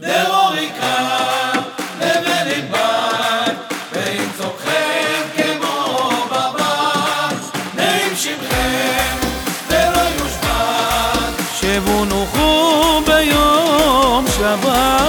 דרוריקה לבנינבן, ואם צורכם כמו בבן, נעים שמכם ולא יושבן. שבו נוחו ביום שבת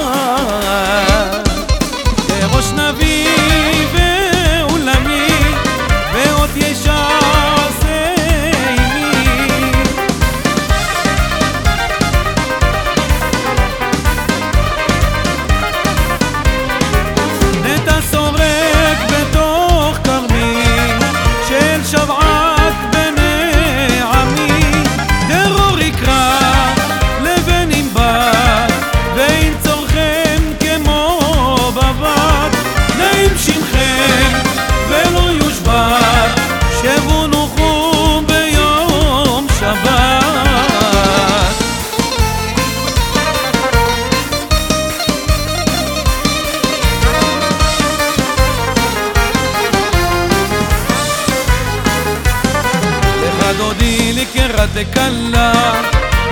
גודי לקראת דקלה,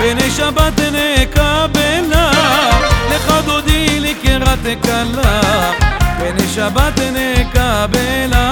בני שבת נקבלה, לך דודי לקראת דקלה, בני שבת נקבלה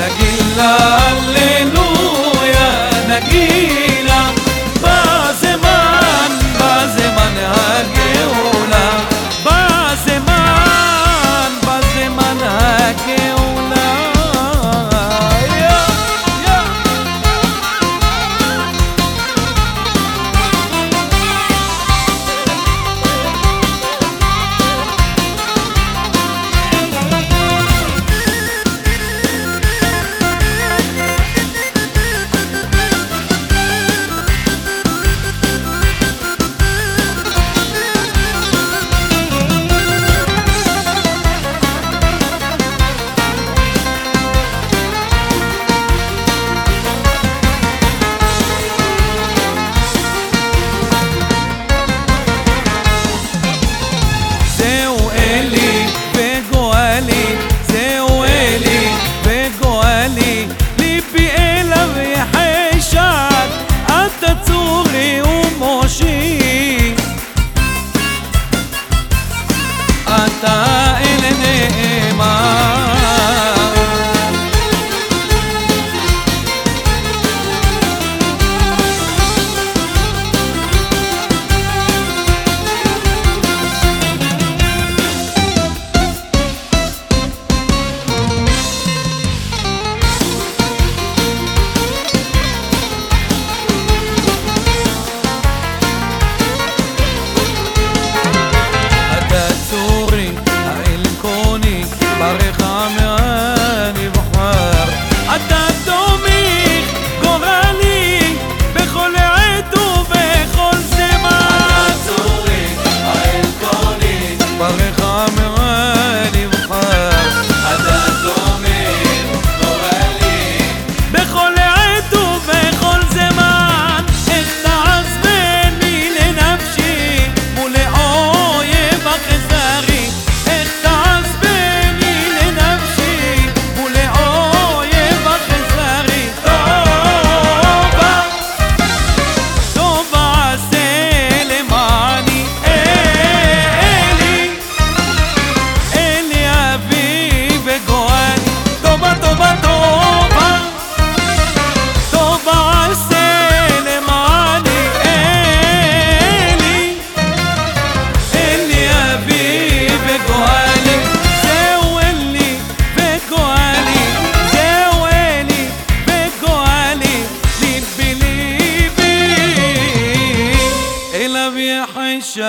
نجي ברחמך بحشام